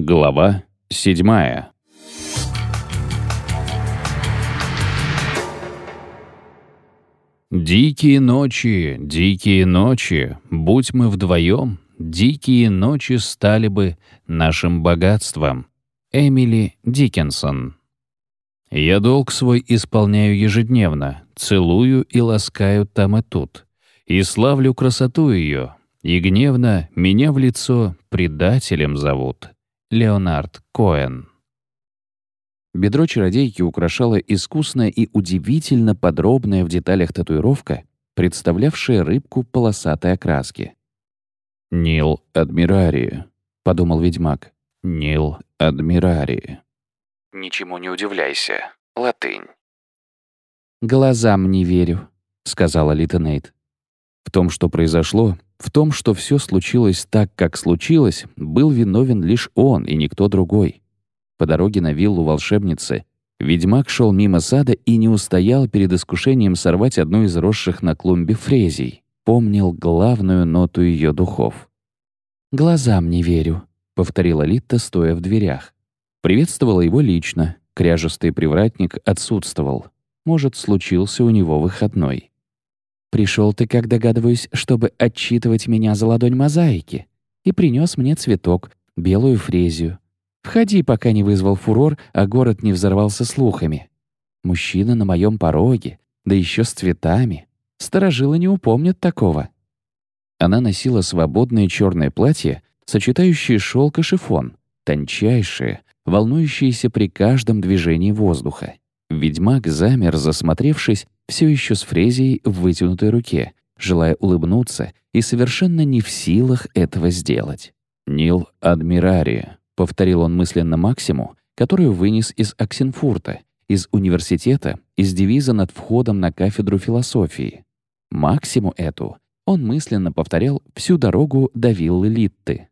Глава седьмая. Дикие ночи, дикие ночи, будь мы вдвоем, дикие ночи стали бы нашим богатством. Эмили Диккенсон. Я долг свой исполняю ежедневно, целую и ласкаю там и тут, и славлю красоту ее, и гневно меня в лицо предателем зовут. Леонард Коэн. Бедро чародейки украшала искусная и удивительно подробная в деталях татуировка, представлявшая рыбку полосатой окраски. «Нил Адмирари», — подумал ведьмак. «Нил Адмирари». «Ничему не удивляйся. Латынь». «Глазам не верю», — сказала Литонейт. В том, что произошло, в том, что все случилось так, как случилось, был виновен лишь он и никто другой. По дороге на виллу волшебницы ведьмак шел мимо сада и не устоял перед искушением сорвать одну из росших на клумбе фрезий. Помнил главную ноту ее духов. «Глазам не верю», — повторила Литта, стоя в дверях. Приветствовала его лично. Кряжестый привратник отсутствовал. Может, случился у него выходной. Пришел ты, как догадываюсь, чтобы отчитывать меня за ладонь мозаики, и принес мне цветок, белую фрезию. Входи, пока не вызвал фурор, а город не взорвался слухами. Мужчина на моем пороге, да еще с цветами. Старожилы не упомнят такого. Она носила свободное черное платье, сочетающее шелк и шифон, тончайшее, волнующееся при каждом движении воздуха. Ведьмак замер, засмотревшись, все еще с фрезией в вытянутой руке, желая улыбнуться и совершенно не в силах этого сделать. «Нил Адмирари», — повторил он мысленно Максиму, которую вынес из Оксенфурта, из университета, из девиза над входом на кафедру философии. Максиму эту он мысленно повторял всю дорогу до виллы Литты.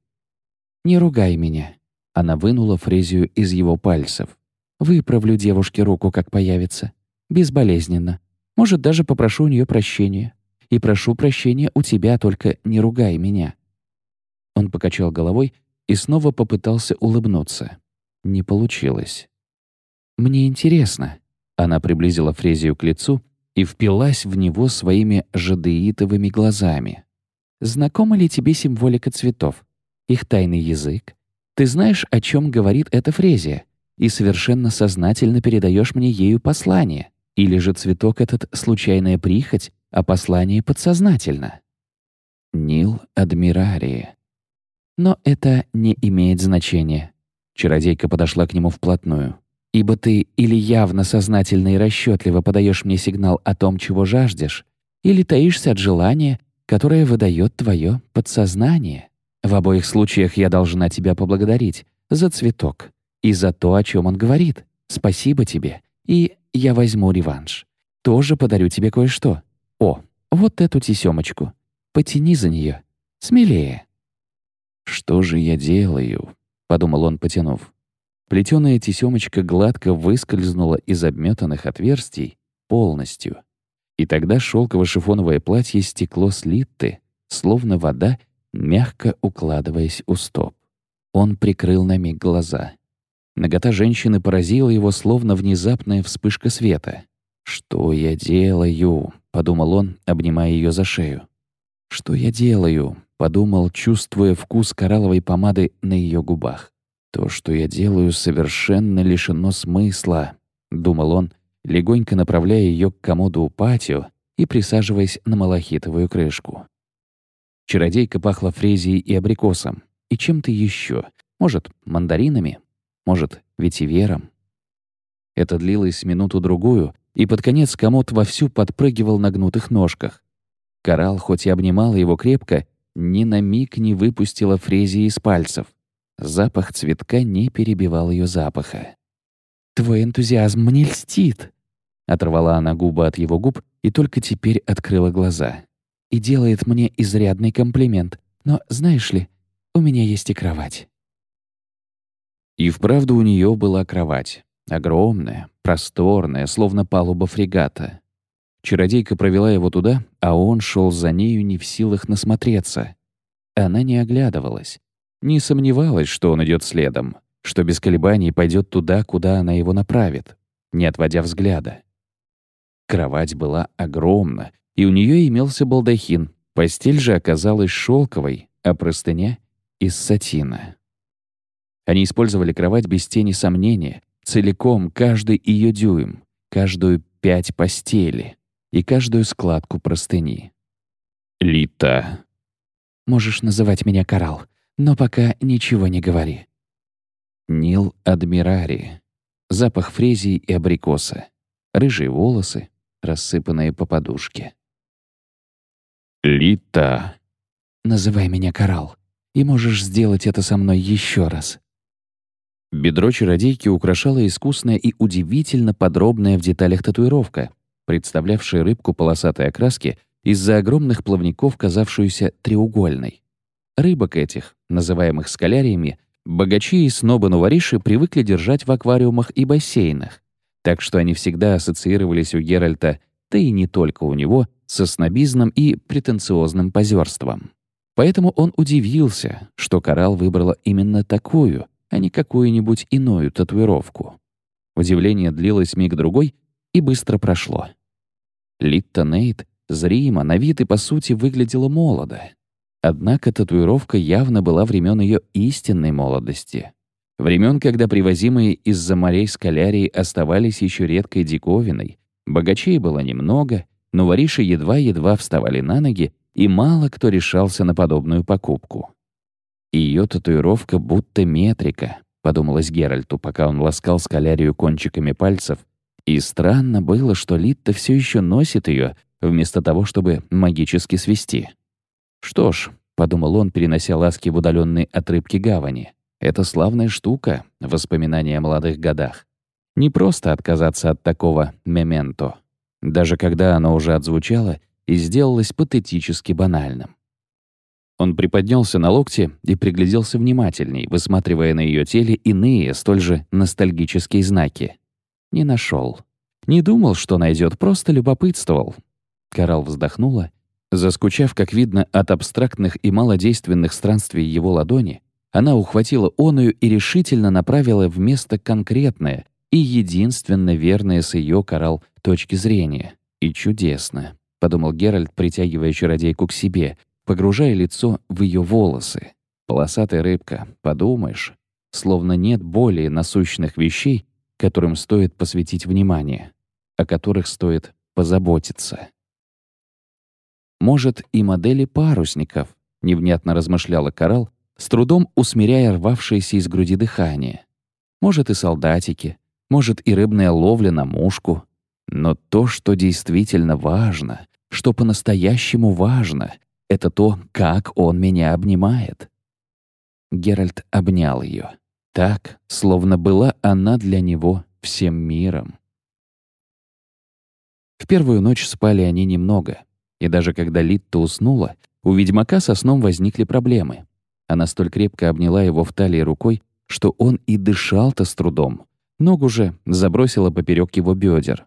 «Не ругай меня», — она вынула фрезию из его пальцев. Выправлю девушке руку, как появится. Безболезненно. Может, даже попрошу у нее прощения. И прошу прощения у тебя, только не ругай меня». Он покачал головой и снова попытался улыбнуться. Не получилось. «Мне интересно». Она приблизила Фрезию к лицу и впилась в него своими жадеитовыми глазами. «Знакома ли тебе символика цветов? Их тайный язык? Ты знаешь, о чем говорит эта Фрезия? и совершенно сознательно передаешь мне ею послание. Или же цветок этот — случайная прихоть, а послание подсознательно? Нил Адмирарии. Но это не имеет значения. Чародейка подошла к нему вплотную. Ибо ты или явно сознательно и расчетливо подаешь мне сигнал о том, чего жаждешь, или таишься от желания, которое выдает твое подсознание. В обоих случаях я должна тебя поблагодарить за цветок, и за то, о чем он говорит. Спасибо тебе. И я возьму реванш. Тоже подарю тебе кое-что. О, вот эту тесемочку. Потяни за нее. Смелее. «Что же я делаю?» — подумал он, потянув. Плетеная тесемочка гладко выскользнула из обметанных отверстий полностью. И тогда шелково-шифоновое платье стекло с литты, словно вода, мягко укладываясь у стоп. Он прикрыл на миг глаза. Нагота женщины поразила его, словно внезапная вспышка света. «Что я делаю?» — подумал он, обнимая ее за шею. «Что я делаю?» — подумал, чувствуя вкус коралловой помады на ее губах. «То, что я делаю, совершенно лишено смысла», — думал он, легонько направляя ее к комоду у патио и присаживаясь на малахитовую крышку. Чародейка пахла фрезией и абрикосом, и чем-то еще, может, мандаринами, может, ветивером. Это длилось минуту-другую, и под конец комод вовсю подпрыгивал на гнутых ножках. Коралл, хоть и обнимала его крепко, ни на миг не выпустила фрезии из пальцев. Запах цветка не перебивал ее запаха. «Твой энтузиазм мне льстит!» Оторвала она губы от его губ и только теперь открыла глаза. «И делает мне изрядный комплимент. Но, знаешь ли, у меня есть и кровать». И вправду у нее была кровать. Огромная, просторная, словно палуба фрегата. Чародейка провела его туда, а он шел за нею не в силах насмотреться. Она не оглядывалась. Не сомневалась, что он идет следом, что без колебаний пойдет туда, куда она его направит, не отводя взгляда. Кровать была огромна, и у нее имелся балдахин. Постель же оказалась шелковой, а простыня — из сатина. Они использовали кровать без тени сомнения, целиком каждый ее дюйм, каждую пять постели и каждую складку простыни. «Лита». «Можешь называть меня Коралл, но пока ничего не говори». Нил Адмирари. Запах фрезии и абрикоса. Рыжие волосы, рассыпанные по подушке. «Лита». «Называй меня Коралл, и можешь сделать это со мной еще раз». Бедро чародейки украшала искусная и удивительно подробная в деталях татуировка, представлявшая рыбку полосатой окраски из-за огромных плавников, казавшуюся треугольной. Рыбок этих, называемых скаляриями, богачи и снобы-нувориши привыкли держать в аквариумах и бассейнах, так что они всегда ассоциировались у Геральта, да и не только у него, со снобизмом и претенциозным позерством. Поэтому он удивился, что Коралл выбрала именно такую, а не какую-нибудь иную татуировку. Удивление длилось миг-другой и быстро прошло. Литта Нейт зримо, на вид и по сути выглядела молодо. Однако татуировка явно была времен ее истинной молодости. Времен, когда привозимые из-за морей скалярии оставались еще редкой диковиной, богачей было немного, но вориши едва-едва вставали на ноги, и мало кто решался на подобную покупку. Ее татуировка будто метрика, подумалось Геральту, пока он ласкал скалярию кончиками пальцев, и странно было, что Литта все еще носит ее, вместо того, чтобы магически свести. Что ж, подумал он, перенося ласки в удаленные от рыбки гавани. Это славная штука, воспоминания о молодых годах. Не просто отказаться от такого мементо, даже когда оно уже отзвучало и сделалось патетически банальным. Он приподнялся на локте и пригляделся внимательней, высматривая на ее теле иные, столь же ностальгические знаки. Не нашел. Не думал, что найдет, просто любопытствовал. Коралл вздохнула. Заскучав, как видно, от абстрактных и малодейственных странствий его ладони, она ухватила оную и решительно направила в место конкретное и единственно верное с ее коралл точки зрения. И чудесно, — подумал Геральт, притягивая чародейку к себе, погружая лицо в ее волосы. Полосатая рыбка, подумаешь, словно нет более насущных вещей, которым стоит посвятить внимание, о которых стоит позаботиться. Может, и модели парусников, невнятно размышляла Коралл, с трудом усмиряя рвавшееся из груди дыхание. Может, и солдатики, может, и рыбная ловля на мушку. Но то, что действительно важно, что по-настоящему важно, это то, как он меня обнимает. Геральт обнял ее. Так, словно была она для него всем миром. В первую ночь спали они немного, и даже когда Литта уснула, у ведьмака со сном возникли проблемы. Она столь крепко обняла его в талии рукой, что он и дышал-то с трудом. Ногу же забросила поперек его бедер.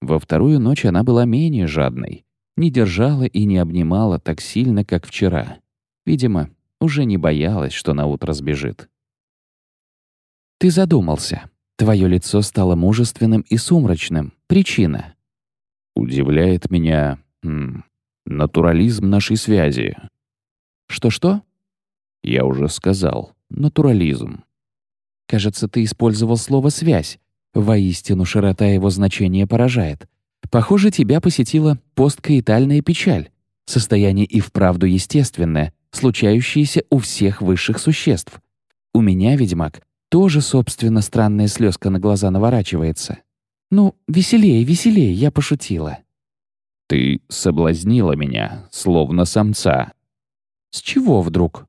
Во вторую ночь она была менее жадной, не держала и не обнимала так сильно, как вчера. Видимо, уже не боялась, что наутро сбежит. «Ты задумался. Твое лицо стало мужественным и сумрачным. Причина?» «Удивляет меня м, натурализм нашей связи». «Что-что?» «Я уже сказал. Натурализм». «Кажется, ты использовал слово «связь». Воистину, широта его значения поражает. Похоже, тебя посетила посткаитальная печаль. Состояние и вправду естественное, случающееся у всех высших существ. У меня, ведьмак, тоже, собственно, странная слезка на глаза наворачивается. Ну, веселее, веселее, я пошутила. Ты соблазнила меня, словно самца. С чего вдруг?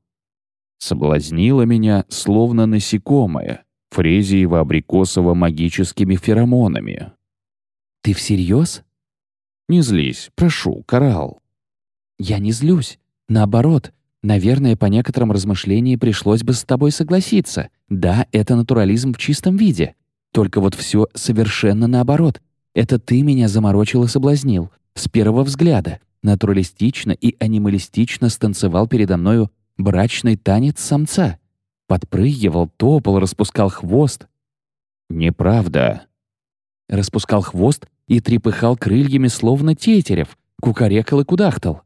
Соблазнила меня, словно насекомое, фрезиево-абрикосово-магическими феромонами. «Ты всерьез?» «Не злись, прошу, Коралл». «Я не злюсь. Наоборот, наверное, по некоторым размышлениям пришлось бы с тобой согласиться. Да, это натурализм в чистом виде. Только вот все совершенно наоборот. Это ты меня заморочил и соблазнил. С первого взгляда. Натуралистично и анималистично станцевал передо мною брачный танец самца. Подпрыгивал, топал, распускал хвост. Неправда. Распускал хвост и трепыхал крыльями, словно тетерев, кукарекал и кудахтал.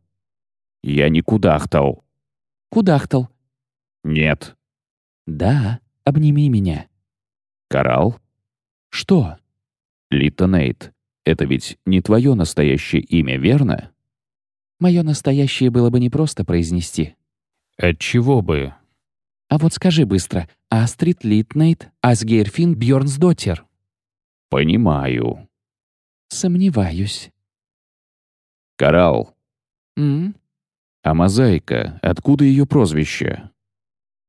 Я не кудахтал. Кудахтал. Нет. Да, обними меня. Коралл? Что? Литонейт. Это ведь не твое настоящее имя, верно? Мое настоящее было бы непросто произнести. Отчего бы? А вот скажи быстро. Астрид Литнейт Асгейрфин Бьорнсдоттер. Понимаю. Сомневаюсь. Коралл. М? А мозаика, откуда ее прозвище?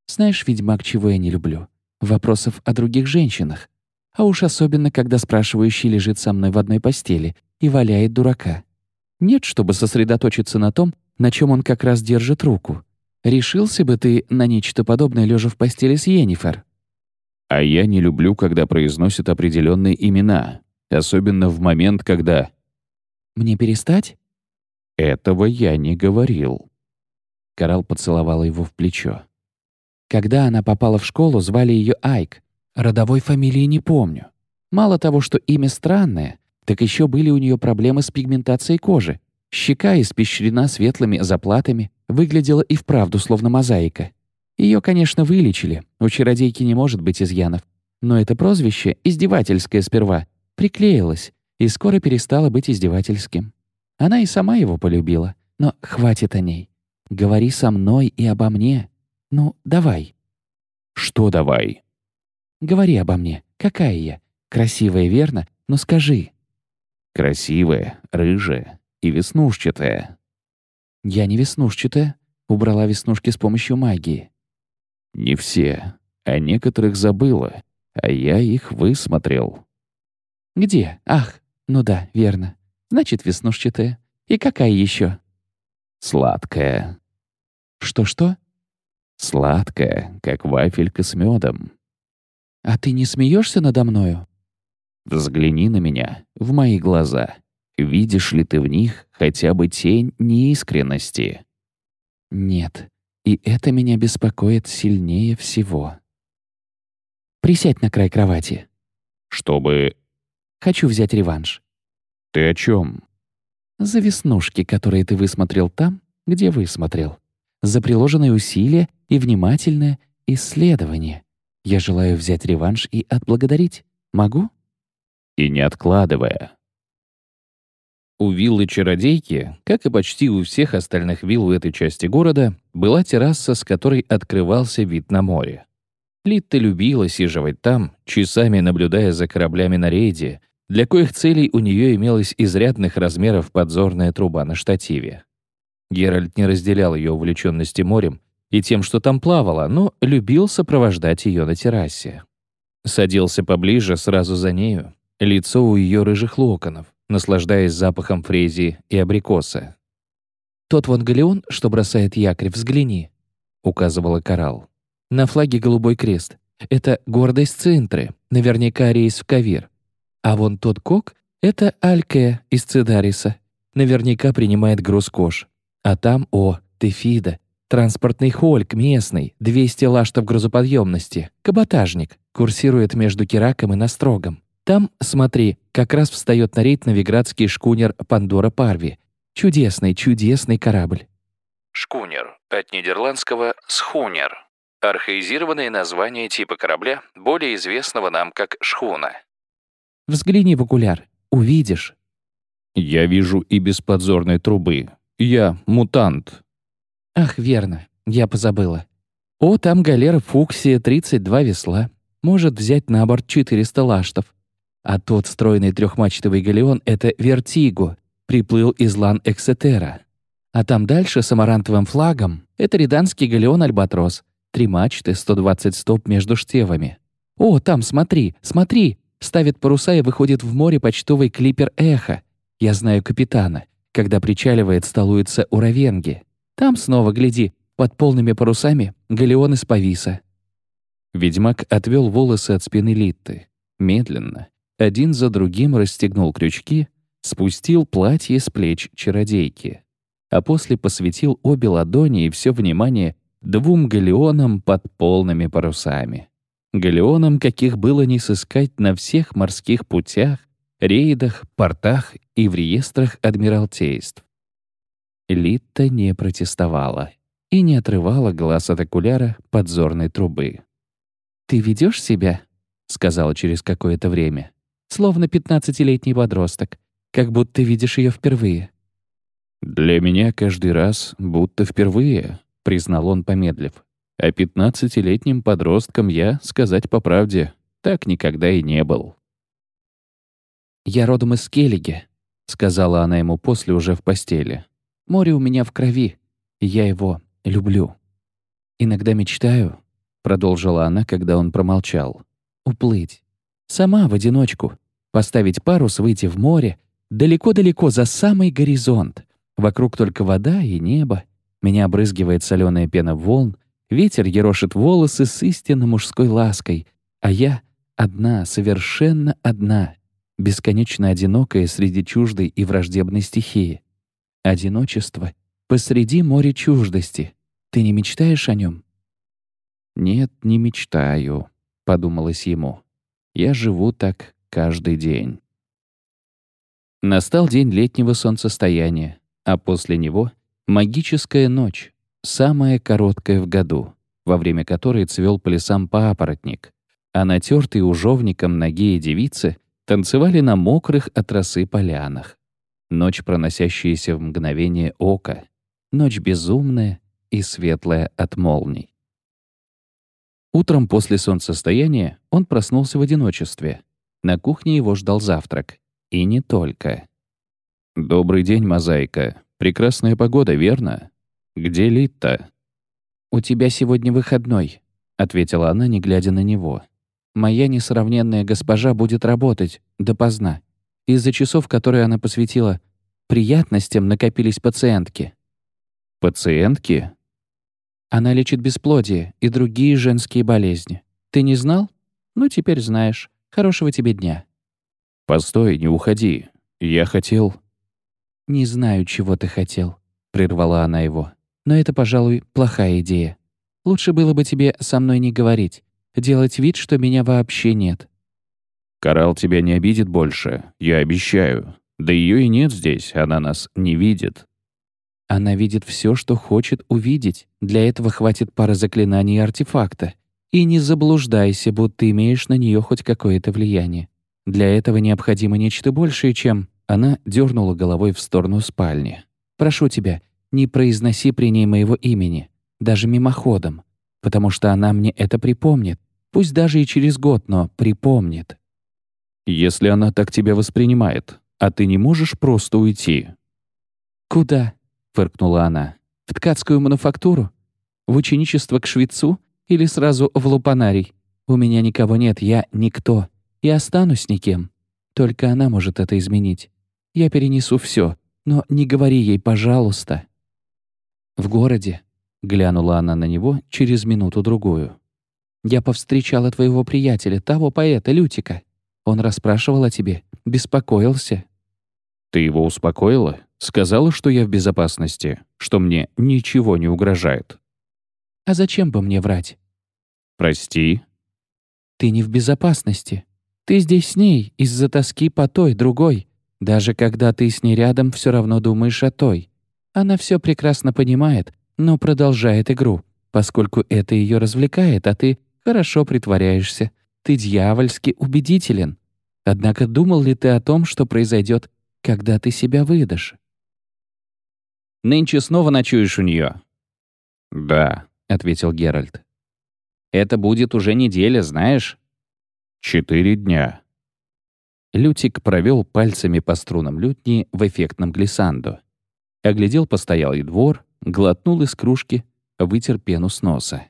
Знаешь, ведьмак, чего я не люблю? Вопросов о других женщинах. А уж особенно, когда спрашивающий лежит со мной в одной постели и валяет дурака. Нет, чтобы сосредоточиться на том, на чем он как раз держит руку. Решился бы ты на нечто подобное, лежа в постели с Йеннифер? А я не люблю, когда произносят определенные имена, особенно в момент, когда... Мне перестать? Этого я не говорил. Карал поцеловала его в плечо. Когда она попала в школу, звали ее Айк. Родовой фамилии не помню. Мало того, что имя странное, так еще были у нее проблемы с пигментацией кожи. Щека испещрена светлыми заплатами, выглядела и вправду словно мозаика. Ее, конечно, вылечили, у чародейки не может быть изъянов. Но это прозвище, издевательское сперва, приклеилось и скоро перестало быть издевательским. Она и сама его полюбила. Но хватит о ней. Говори со мной и обо мне. Ну, давай. Что давай? Говори обо мне. Какая я? Красивая, верно? Но скажи. Красивая, рыжая и веснушчатая. Я не веснушчатая. Убрала веснушки с помощью магии. Не все. А некоторых забыла. А я их высмотрел. Где? Ах, ну да, верно. Значит, веснушчатая. И какая еще? Сладкая. Что-что? Сладкая, как вафелька с медом. А ты не смеешься надо мною? Взгляни на меня, в мои глаза. Видишь ли ты в них хотя бы тень неискренности? Нет, и это меня беспокоит сильнее всего. Присядь на край кровати. Чтобы... Хочу взять реванш. Ты о чем? За веснушки, которые ты высмотрел там, где высмотрел. За приложенные усилия и внимательное исследование. Я желаю взять реванш и отблагодарить. Могу? И не откладывая. У виллы Чародейки, как и почти у всех остальных вилл в этой части города, была терраса, с которой открывался вид на море. Литта любила сиживать там, часами наблюдая за кораблями на рейде, для коих целей у нее имелась изрядных размеров подзорная труба на штативе. Геральт не разделял ее увлеченности морем и тем, что там плавала, но любил сопровождать ее на террасе. Садился поближе сразу за нею, лицо у ее рыжих локонов, наслаждаясь запахом фрезии и абрикоса. «Тот вон галеон, что бросает якорь, взгляни», — указывала Коралл. «На флаге голубой крест. Это гордость Цинтры, наверняка рейс в Кавир. А вон тот кок — это Альке из Цидариса. Наверняка принимает груз кож. А там, о, Тефида, транспортный хольк местный, 200 лаштов грузоподъемности, каботажник, курсирует между Кираком и Настрогом. Там, смотри, как раз встает на рейд новиградский шкунер «Пандора Парви». Чудесный, чудесный корабль. Шкунер. От нидерландского «схунер». Архаизированное название типа корабля, более известного нам как шхуна. Взгляни в окуляр. Увидишь. Я вижу и без подзорной трубы. Я мутант. Ах, верно. Я позабыла. О, там галера Фуксия, 32 весла. Может взять на борт 400 лаштов. А тот стройный трехмачтовый галеон — это Вертиго, приплыл из лан Эксетера. А там дальше с амарантовым флагом — это риданский галеон Альбатрос. Три мачты, 120 стоп между штевами. О, там, смотри, смотри! Ставит паруса и выходит в море почтовый клипер «Эхо». Я знаю капитана. Когда причаливает, столуется у Равенги. Там снова, гляди, под полными парусами галеон из Пависа. Ведьмак отвел волосы от спины Литты. Медленно, один за другим расстегнул крючки, спустил платье с плеч чародейки, а после посветил обе ладони и все внимание двум галеонам под полными парусами. Галеонам, каких было не сыскать на всех морских путях, рейдах, портах и в реестрах адмиралтейств. Литта не протестовала и не отрывала глаз от окуляра подзорной трубы. «Ты ведешь себя?» — сказала через какое-то время. «Словно пятнадцатилетний подросток, как будто видишь ее впервые». «Для меня каждый раз будто впервые», — признал он, помедлив. «А пятнадцатилетним подростком я, сказать по правде, так никогда и не был». «Я родом из Келлиги», — сказала она ему после уже в постели. «Море у меня в крови, и я его люблю. Иногда мечтаю, — продолжила она, когда он промолчал, — уплыть. Сама в одиночку. Поставить парус, выйти в море, далеко-далеко за самый горизонт. Вокруг только вода и небо. Меня обрызгивает соленая пена волн, ветер ерошит волосы с истинно мужской лаской, а я одна, совершенно одна, бесконечно одинокая среди чуждой и враждебной стихии. Одиночество посреди моря чуждости. Ты не мечтаешь о нем? «Нет, не мечтаю», — подумалось ему. «Я живу так каждый день». Настал день летнего солнцестояния, а после него — магическая ночь, самая короткая в году, во время которой цвел по лесам папоротник, а натертые ужовником ноги и девицы танцевали на мокрых от росы полянах. Ночь, проносящаяся в мгновение ока, ночь безумная и светлая от молний. Утром после солнцестояния он проснулся в одиночестве. На кухне его ждал завтрак. И не только. «Добрый день, мозаика. Прекрасная погода, верно? Где Литта?» «У тебя сегодня выходной», — ответила она, не глядя на него. «Моя несравненная госпожа будет работать допоздна. Из-за часов, которые она посвятила приятностям, накопились пациентки». «Пациентки?» Она лечит бесплодие и другие женские болезни. Ты не знал? Ну, теперь знаешь. Хорошего тебе дня». «Постой, не уходи. Я хотел...» «Не знаю, чего ты хотел», — прервала она его. «Но это, пожалуй, плохая идея. Лучше было бы тебе со мной не говорить, делать вид, что меня вообще нет». «Коралл тебя не обидит больше, я обещаю. Да ее и нет здесь, она нас не видит». Она видит все, что хочет увидеть. Для этого хватит пары заклинаний и артефакта. И не заблуждайся, будто имеешь на нее хоть какое-то влияние. Для этого необходимо нечто большее, чем... Она дернула головой в сторону спальни. «Прошу тебя, не произноси при ней моего имени, даже мимоходом, потому что она мне это припомнит, пусть даже и через год, но припомнит». «Если она так тебя воспринимает, а ты не можешь просто уйти?» «Куда?» — фыркнула она. «В ткацкую мануфактуру? В ученичество к швецу? Или сразу в лупанарий? У меня никого нет, я никто. И останусь никем. Только она может это изменить. Я перенесу все, но не говори ей, пожалуйста». «В городе», — глянула она на него через минуту-другую. «Я повстречала твоего приятеля, того поэта Лютика. Он расспрашивал о тебе, беспокоился». «Ты его успокоила?» Сказала, что я в безопасности, что мне ничего не угрожает. А зачем бы мне врать? Прости. Ты не в безопасности. Ты здесь с ней из-за тоски по той, другой. Даже когда ты с ней рядом, все равно думаешь о той. Она все прекрасно понимает, но продолжает игру, поскольку это ее развлекает, а ты хорошо притворяешься. Ты дьявольски убедителен. Однако думал ли ты о том, что произойдет, когда ты себя выдашь? Нынче снова ночуешь у нее. «Да», — ответил Геральт. «Это будет уже неделя, знаешь?» «Четыре дня». Лютик провел пальцами по струнам лютни в эффектном глиссандо. Оглядел постоялый двор, глотнул из кружки, вытер пену с носа.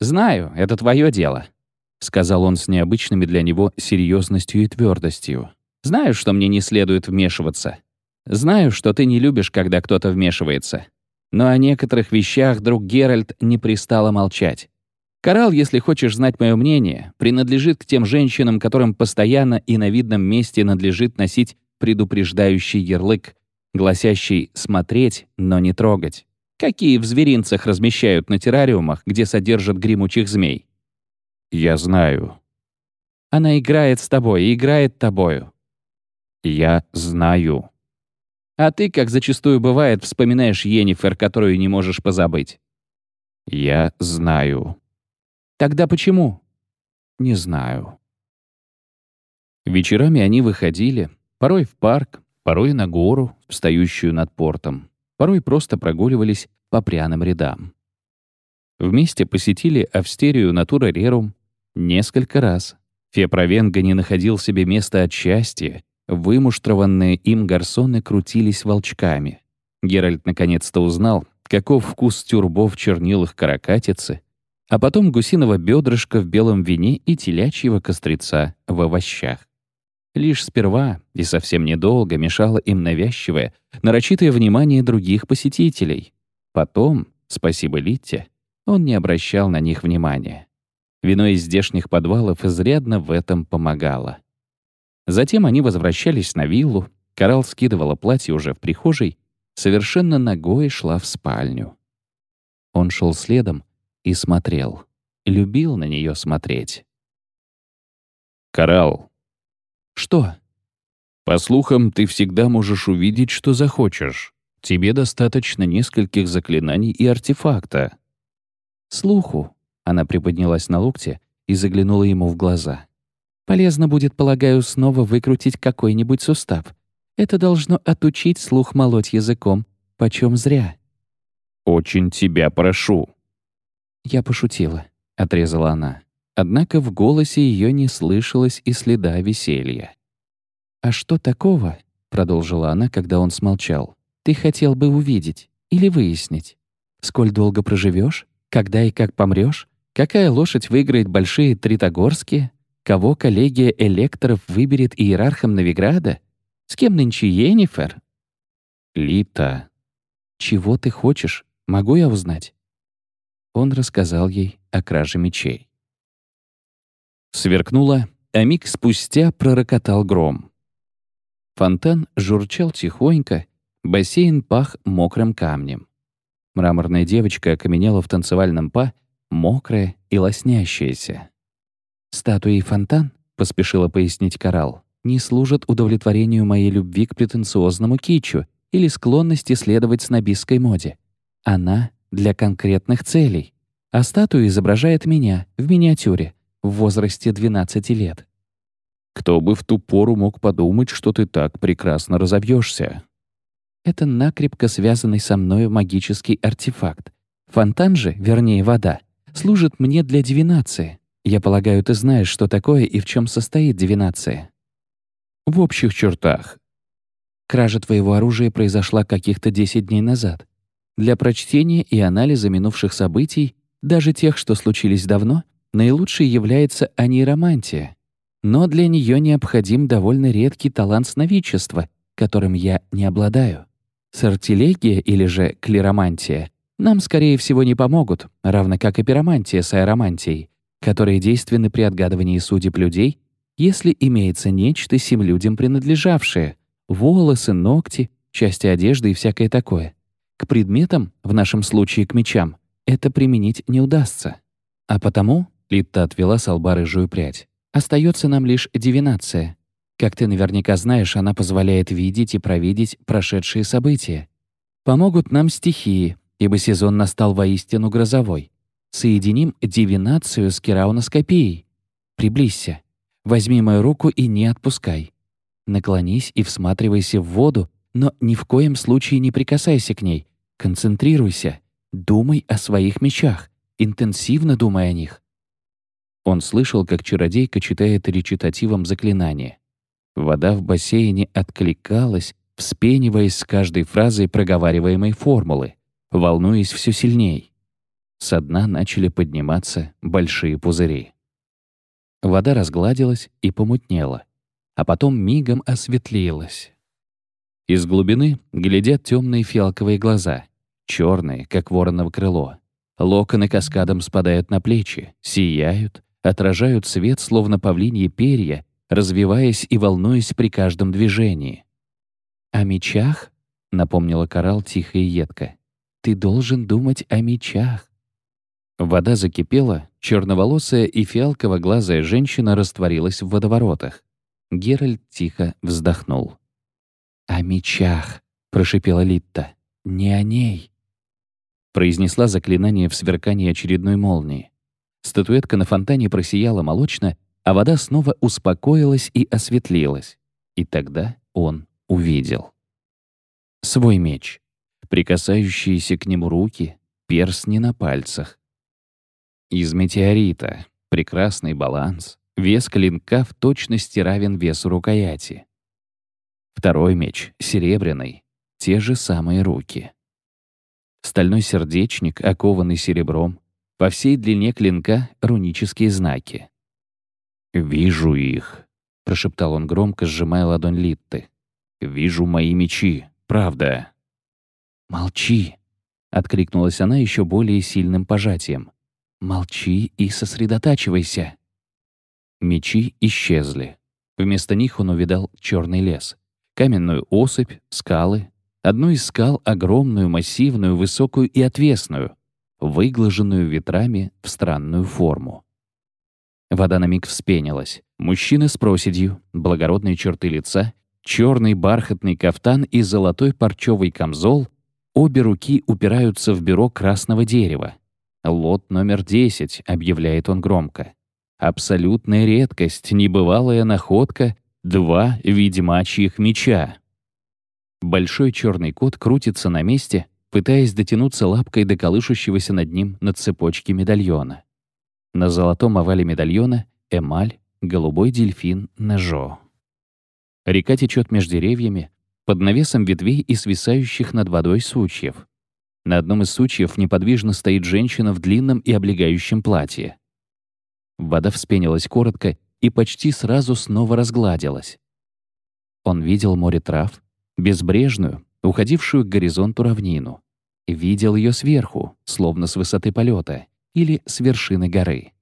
«Знаю, это твое дело», — сказал он с необычными для него серьезностью и твердостью. «Знаю, что мне не следует вмешиваться. Знаю, что ты не любишь, когда кто-то вмешивается. Но о некоторых вещах друг Геральт не пристало молчать. Коралл, если хочешь знать мое мнение, принадлежит к тем женщинам, которым постоянно и на видном месте надлежит носить предупреждающий ярлык, гласящий «смотреть, но не трогать». Какие в зверинцах размещают на террариумах, где содержат гремучих змей? Я знаю. Она играет с тобой и играет тобою. Я знаю. А ты, как зачастую бывает, вспоминаешь Йеннифер, которую не можешь позабыть. Я знаю. Тогда почему? Не знаю. Вечерами они выходили, порой в парк, порой на гору, встающую над портом, порой просто прогуливались по пряным рядам. Вместе посетили Австерию Натура Рерум несколько раз. Фепровенга не находил себе места от счастья, вымуштрованные им гарсоны крутились волчками. Геральт наконец-то узнал, каков вкус тюрбо в чернилах каракатицы, а потом гусиного бедрышка в белом вине и телячьего кострица в овощах. Лишь сперва и совсем недолго мешало им навязчивое, нарочитое внимание других посетителей. Потом, спасибо Литте, он не обращал на них внимания. Вино из здешних подвалов изрядно в этом помогало. Затем они возвращались на виллу, Карал скидывала платье уже в прихожей, совершенно ногой шла в спальню. Он шел следом и смотрел, любил на нее смотреть. «Карал». «Что?» «По слухам, ты всегда можешь увидеть, что захочешь. Тебе достаточно нескольких заклинаний и артефакта». «Слуху», — она приподнялась на локте и заглянула ему в глаза. «Полезно будет, полагаю, снова выкрутить какой-нибудь сустав. Это должно отучить слух молоть языком, почем зря». «Очень тебя прошу». «Я пошутила», — отрезала она. Однако в голосе ее не слышалось и следа веселья. «А что такого?» — продолжила она, когда он смолчал. «Ты хотел бы увидеть или выяснить? Сколь долго проживешь? Когда и как помрешь? Какая лошадь выиграет большие Тритогорские? Кого коллегия электоров выберет иерархом Новиграда? С кем нынче Йеннифер?» «Лита». «Чего ты хочешь? Могу я узнать?» Он рассказал ей о краже мечей. Сверкнуло, а миг спустя пророкотал гром. Фонтан журчал тихонько, бассейн пах мокрым камнем. Мраморная девочка окаменела в танцевальном па, мокрая и лоснящаяся. «Статуи и фонтан», — поспешила пояснить Коралл, «не служат удовлетворению моей любви к претенциозному кичу или склонности следовать снобистской моде. Она для конкретных целей, а статуя изображает меня в миниатюре, в возрасте 12 лет. Кто бы в ту пору мог подумать, что ты так прекрасно разовьешься? Это накрепко связанный со мной магический артефакт. Фонтан же, вернее вода, служит мне для дивинации. Я полагаю, ты знаешь, что такое и в чем состоит дивинация. В общих чертах. Кража твоего оружия произошла каких-то 10 дней назад. Для прочтения и анализа минувших событий, даже тех, что случились давно, наилучшей является анейромантия. Но для нее необходим довольно редкий талант сновидчества, которым я не обладаю. Сортилегия или же клиромантия нам, скорее всего, не помогут, равно как и пиромантия с аэромантией, которые действенны при отгадывании судеб людей, если имеется нечто сим людям принадлежавшее — волосы, ногти, части одежды и всякое такое. К предметам, в нашем случае к мечам, это применить не удастся. А потому Литта отвела с лба рыжую прядь. «Остается нам лишь дивинация. Как ты наверняка знаешь, она позволяет видеть и провидеть прошедшие события. Помогут нам стихии, ибо сезон настал воистину грозовой. Соединим дивинацию с керауноскопией. Приблизься. Возьми мою руку и не отпускай. Наклонись и всматривайся в воду, но ни в коем случае не прикасайся к ней. Концентрируйся. Думай о своих мечах. Интенсивно думай о них. Он слышал, как чародейка читает речитативом заклинание. Вода в бассейне откликалась, вспениваясь с каждой фразой проговариваемой формулы, волнуясь все сильней. Со дна начали подниматься большие пузыри. Вода разгладилась и помутнела, а потом мигом осветлилась. Из глубины глядят темные фиалковые глаза, черные, как вороново крыло. Локоны каскадом спадают на плечи, сияют, отражают свет, словно павлиньи перья, развиваясь и волнуясь при каждом движении. «О мечах?» — напомнила Коралл тихо и едко. Ты должен думать о мечах». Вода закипела, черноволосая и фиалково-глазая женщина растворилась в водоворотах. Геральт тихо вздохнул. «О мечах», — прошипела Литта. «Не о ней». Произнесла заклинание в сверкании очередной молнии. Статуэтка на фонтане просияла молочно, а вода снова успокоилась и осветлилась. И тогда он увидел. Свой меч, прикасающиеся к нему руки, перстни на пальцах. Из метеорита, прекрасный баланс, вес клинка в точности равен весу рукояти. Второй меч, серебряный, те же самые руки. Стальной сердечник, окованный серебром, по всей длине клинка рунические знаки. «Вижу их», — прошептал он громко, сжимая ладонь Литты. «Вижу мои мечи, правда». «Молчи», — откликнулась она еще более сильным пожатием. «Молчи и сосредотачивайся». Мечи исчезли. Вместо них он увидал черный лес, каменную осыпь, скалы. Одну из скал — огромную, массивную, высокую и отвесную, выглаженную ветрами в странную форму. Вода на миг вспенилась. Мужчина с проседью, благородные черты лица, черный бархатный кафтан и золотой парчевый камзол обе руки упираются в бюро красного дерева. «Лот номер 10», — объявляет он громко. Абсолютная редкость, небывалая находка, два ведьмачьих меча. Большой черный кот крутится на месте, пытаясь дотянуться лапкой до колышущегося над ним на цепочке медальона. На золотом овале медальона эмаль, голубой дельфин Нежо. Река течет между деревьями, под навесом ветвей и свисающих над водой сучьев. На одном из сучьев неподвижно стоит женщина в длинном и облегающем платье. Вода вспенилась коротко и почти сразу снова разгладилась. Он видел море трав, безбрежную, уходившую к горизонту равнину. Видел ее сверху, словно с высоты полета, или с вершины горы.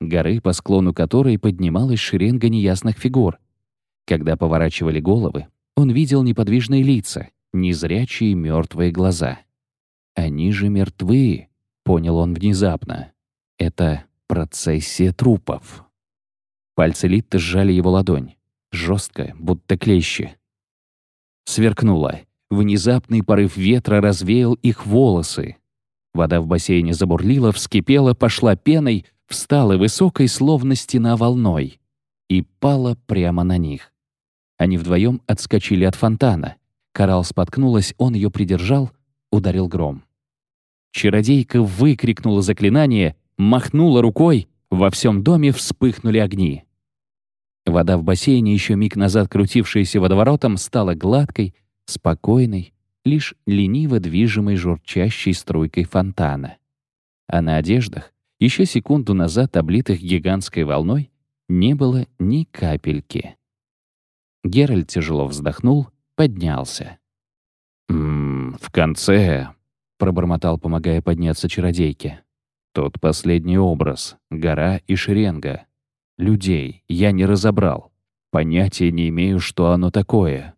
Горы, по склону которой поднималась шеренга неясных фигур. Когда поворачивали головы, он видел неподвижные лица, незрячие мертвые глаза. «Они же мертвы», — понял он внезапно. «Это процессия трупов». Пальцы Литты сжали его ладонь. Жестко, будто клещи. Сверкнуло. Внезапный порыв ветра развеял их волосы. Вода в бассейне забурлила, вскипела, пошла пеной, встала высокой, словно стена волной, и пала прямо на них. Они вдвоем отскочили от фонтана. Коралл споткнулась, он ее придержал, ударил гром. Чародейка выкрикнула заклинание, махнула рукой, во всем доме вспыхнули огни. Вода в бассейне, еще миг назад крутившаяся водоворотом, стала гладкой, спокойной, лишь лениво движимой журчащей струйкой фонтана. А на одеждах, еще секунду назад облитых гигантской волной, не было ни капельки. Геральт тяжело вздохнул, поднялся. «Ммм, в конце...» — пробормотал, помогая подняться чародейке. «Тот последний образ, гора и шеренга. Людей я не разобрал. Понятия не имею, что оно такое».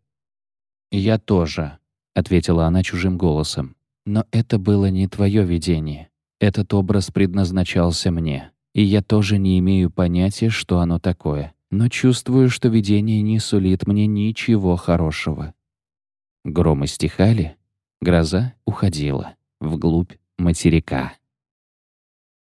«Я тоже», ответила она чужим голосом. «Но это было не твое видение. Этот образ предназначался мне, и я тоже не имею понятия, что оно такое, но чувствую, что видение не сулит мне ничего хорошего». Громы стихали, гроза уходила вглубь материка.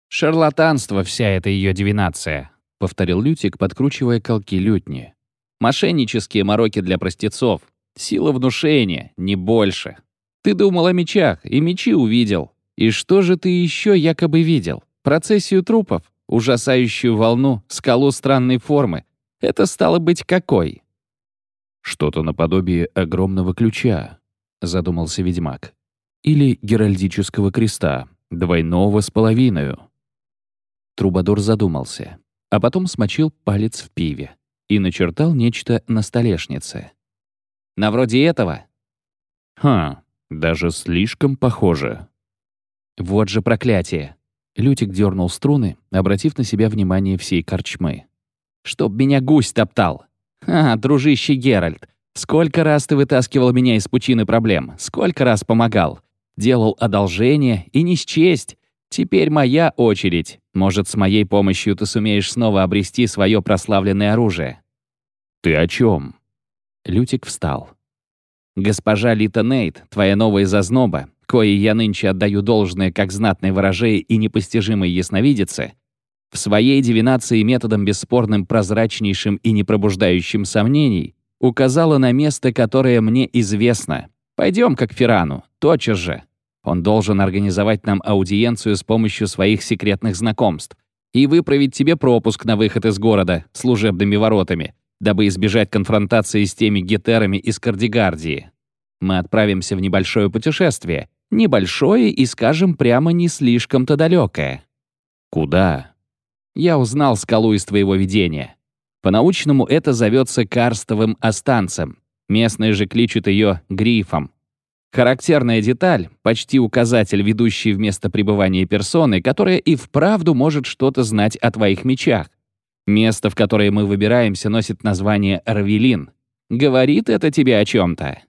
«Шарлатанство вся эта ее дивинация», — повторил Лютик, подкручивая колки лютни. «Мошеннические мороки для простецов, Сила внушения, не больше. Ты думал о мечах, и мечи увидел. И что же ты еще якобы видел? Процессию трупов, ужасающую волну, скалу странной формы. Это стало быть какой? Что-то наподобие огромного ключа, задумался ведьмак. Или геральдического креста, двойного с половиной. Трубадур задумался, а потом смочил палец в пиве и начертал нечто на столешнице. На вроде этого?» «Ха, даже слишком похоже». «Вот же проклятие!» Лютик дернул струны, обратив на себя внимание всей корчмы. «Чтоб меня гусь топтал! Ха, дружище Геральт, сколько раз ты вытаскивал меня из пучины проблем, сколько раз помогал. делал одолжение и не счесть. Теперь моя очередь. Может, с моей помощью ты сумеешь снова обрести свое прославленное оружие». «Ты о чем? Лютик встал. «Госпожа Лита Нейт, твоя новая зазноба, коей я нынче отдаю должное как знатной ворожее и непостижимой ясновидице, в своей дивинации методом бесспорным, прозрачнейшим и не пробуждающим сомнений указала на место, которое мне известно. Пойдем к Ферану, тотчас же. Он должен организовать нам аудиенцию с помощью своих секретных знакомств и выправить тебе пропуск на выход из города служебными воротами, дабы избежать конфронтации с теми гетерами из Кардигардии. Мы отправимся в небольшое путешествие. Небольшое и, скажем прямо, не слишком-то далекое. Куда? Я узнал скалу из твоего видения. По-научному это зовется карстовым останцем. Местные же кличут ее грифом. Характерная деталь, почти указатель, ведущий в место пребывания персоны, которая и вправду может что-то знать о твоих мечах. Место, в которое мы выбираемся, носит название Равелин. Говорит это тебе о чем-то?